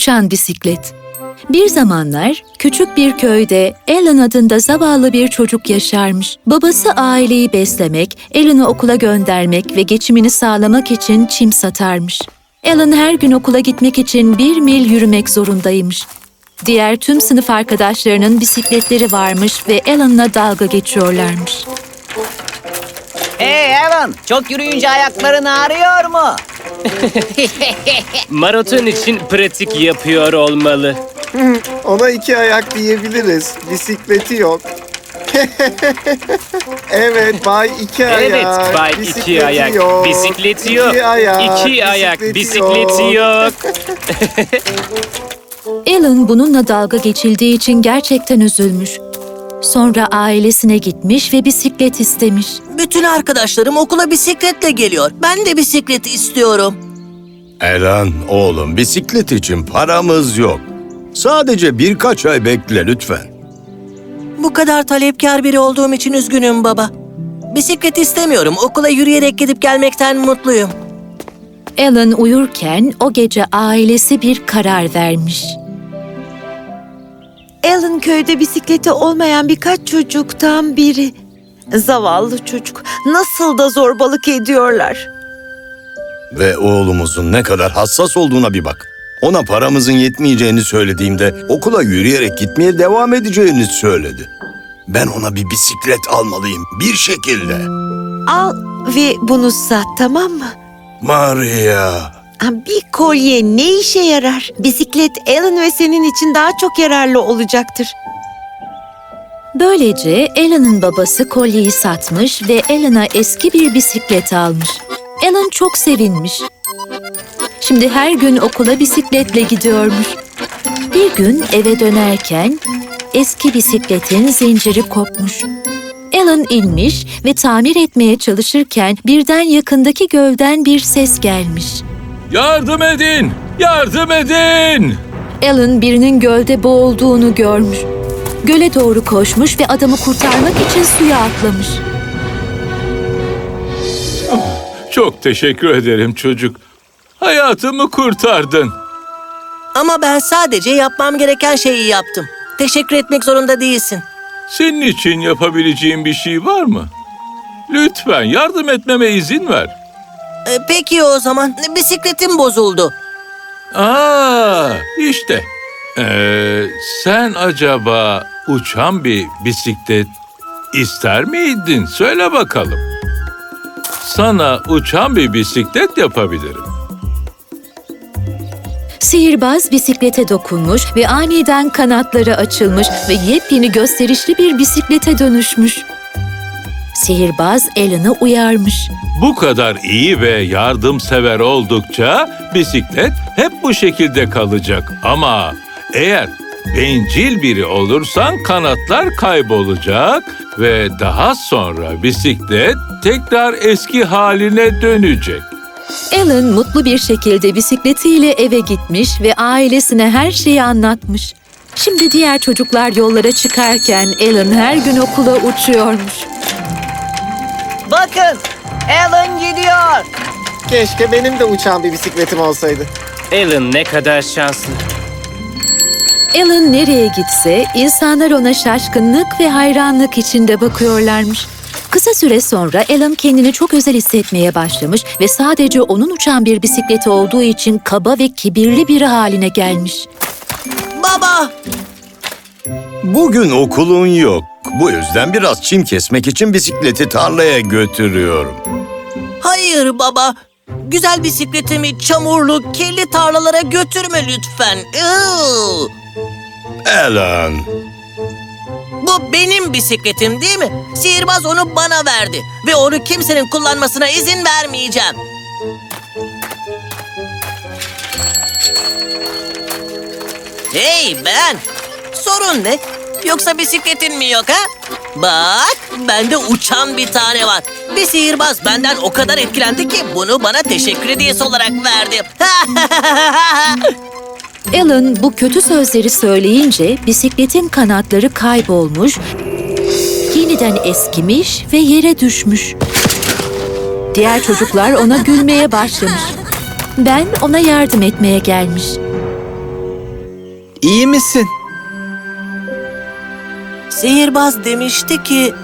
uçan bisiklet. Bir zamanlar küçük bir köyde Alan adında zavallı bir çocuk yaşarmış. Babası aileyi beslemek, Alan'ı okula göndermek ve geçimini sağlamak için çim satarmış. Alan her gün okula gitmek için bir mil yürümek zorundaymış. Diğer tüm sınıf arkadaşlarının bisikletleri varmış ve Alan'la dalga geçiyorlarmış. Hey Alan, çok yürüyünce ayakların ağrıyor mu? Maraton için pratik yapıyor olmalı. Ona iki ayak diyebiliriz. Bisikleti yok. evet Bay iki ayak. Evet, Bay iki Bisikleti ayak. Yok. Bisikleti yok. İki ayak. İki ayak. Bisikleti yok. Alan bununla dalga geçildiği için gerçekten üzülmüş. Sonra ailesine gitmiş ve bisiklet istemiş. Bütün arkadaşlarım okula bisikletle geliyor. Ben de bisiklet istiyorum. Elan, oğlum bisiklet için paramız yok. Sadece birkaç ay bekle lütfen. Bu kadar talepkar biri olduğum için üzgünüm baba. Bisiklet istemiyorum. Okula yürüyerek gidip gelmekten mutluyum. Alan uyurken o gece ailesi bir karar vermiş. Alan köyde bisikleti olmayan birkaç çocuktan biri. Zavallı çocuk. Nasıl da zorbalık ediyorlar. Ve oğlumuzun ne kadar hassas olduğuna bir bak. Ona paramızın yetmeyeceğini söylediğimde okula yürüyerek gitmeye devam edeceğini söyledi. Ben ona bir bisiklet almalıyım bir şekilde. Al ve bunu sat tamam mı? Maria, Bir kolye ne işe yarar? Bisiklet Alan ve senin için daha çok yararlı olacaktır. Böylece Alan'ın babası kolyeyi satmış ve Alan'a eski bir bisiklet almış. Alan çok sevinmiş. Şimdi her gün okula bisikletle gidiyormuş. Bir gün eve dönerken eski bisikletin zinciri kopmuş. Alan inmiş ve tamir etmeye çalışırken birden yakındaki gölden bir ses gelmiş. Yardım edin! Yardım edin! Alan birinin gölde boğulduğunu görmüş. Göle doğru koşmuş ve adamı kurtarmak için suya atlamış. Çok teşekkür ederim çocuk. Hayatımı kurtardın. Ama ben sadece yapmam gereken şeyi yaptım. Teşekkür etmek zorunda değilsin. Senin için yapabileceğim bir şey var mı? Lütfen yardım etmeme izin ver. Ee, peki o zaman bisikletim bozuldu. Aa, işte. Ee, sen acaba uçan bir bisiklet ister miydin? Söyle bakalım. Sana uçan bir bisiklet yapabilirim. Sihirbaz bisiklete dokunmuş ve aniden kanatları açılmış ve yepyeni gösterişli bir bisiklete dönüşmüş. Sihirbaz Alan'ı uyarmış. Bu kadar iyi ve yardımsever oldukça bisiklet hep bu şekilde kalacak. Ama eğer bencil biri olursan kanatlar kaybolacak ve daha sonra bisiklet tekrar eski haline dönecek. Alan mutlu bir şekilde bisikletiyle eve gitmiş ve ailesine her şeyi anlatmış. Şimdi diğer çocuklar yollara çıkarken Alan her gün okula uçuyormuş. Bakın, Alan gidiyor. Keşke benim de uçan bir bisikletim olsaydı. Alan ne kadar şanslı. Alan nereye gitse insanlar ona şaşkınlık ve hayranlık içinde bakıyorlarmış. Kısa süre sonra Alan kendini çok özel hissetmeye başlamış ve sadece onun uçan bir bisikleti olduğu için kaba ve kibirli biri haline gelmiş. Baba! Bugün okulun yok. Bu yüzden biraz çim kesmek için bisikleti tarlaya götürüyorum. Hayır baba. Güzel bisikletimi çamurlu, kirli tarlalara götürme lütfen. Iıı! Elan, Bu benim bisikletim değil mi? Sihirbaz onu bana verdi ve onu kimsenin kullanmasına izin vermeyeceğim. Hey ben! Sorun ne? Yoksa bisikletin mi yok ha? Bak, bende uçan bir tane var. Bir sihirbaz benden o kadar etkilendi ki bunu bana teşekkür hediyesi olarak verdi. Alan bu kötü sözleri söyleyince bisikletin kanatları kaybolmuş, yeniden eskimiş ve yere düşmüş. Diğer çocuklar ona gülmeye başlamış. Ben ona yardım etmeye gelmiş. iyi misin? Sihirbaz demişti ki...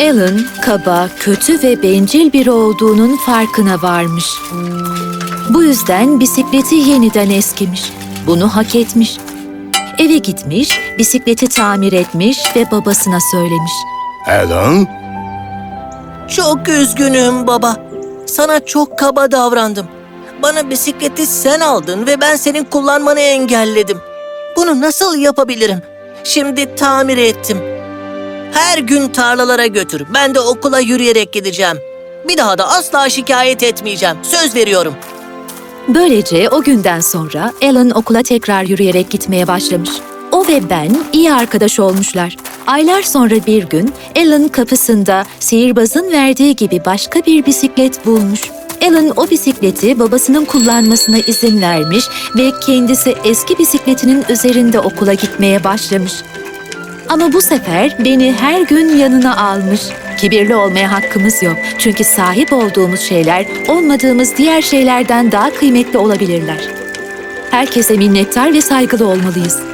Alan kaba, kötü ve bencil biri olduğunun farkına varmış. Bu yüzden bisikleti yeniden eskimiş. Bunu hak etmiş. Eve gitmiş, bisikleti tamir etmiş ve babasına söylemiş. Alan, Çok üzgünüm baba. Sana çok kaba davrandım. Bana bisikleti sen aldın ve ben senin kullanmanı engelledim. Bunu nasıl yapabilirim? Şimdi tamir ettim. Her gün tarlalara götür. Ben de okula yürüyerek gideceğim. Bir daha da asla şikayet etmeyeceğim. Söz veriyorum. Böylece o günden sonra Alan okula tekrar yürüyerek gitmeye başlamış. O ve Ben iyi arkadaş olmuşlar. Aylar sonra bir gün Alan kapısında sihirbazın verdiği gibi başka bir bisiklet bulmuş. Alan o bisikleti babasının kullanmasına izin vermiş ve kendisi eski bisikletinin üzerinde okula gitmeye başlamış. Ama bu sefer beni her gün yanına almış. Kibirli olmaya hakkımız yok. Çünkü sahip olduğumuz şeyler olmadığımız diğer şeylerden daha kıymetli olabilirler. Herkese minnettar ve saygılı olmalıyız.